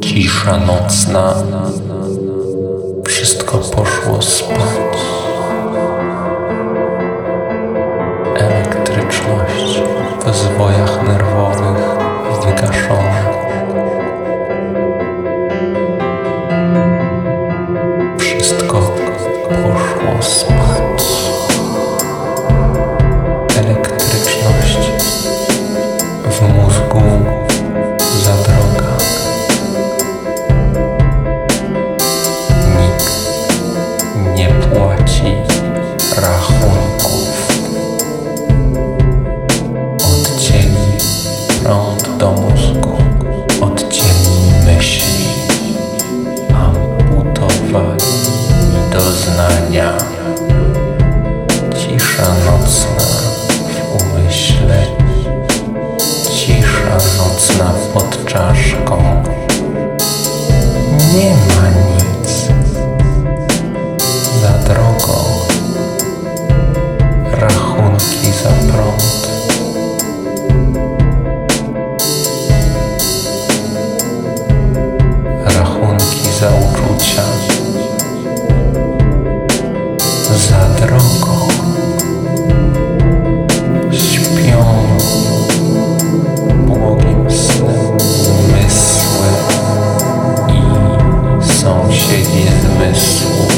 Cisza nocna, wszystko poszło spać. Elektryczność w do mózgu, odcięli myśli, amputowali doznania. za drogą śpią błogim snem zmysły i sąsiedzi zmysłu.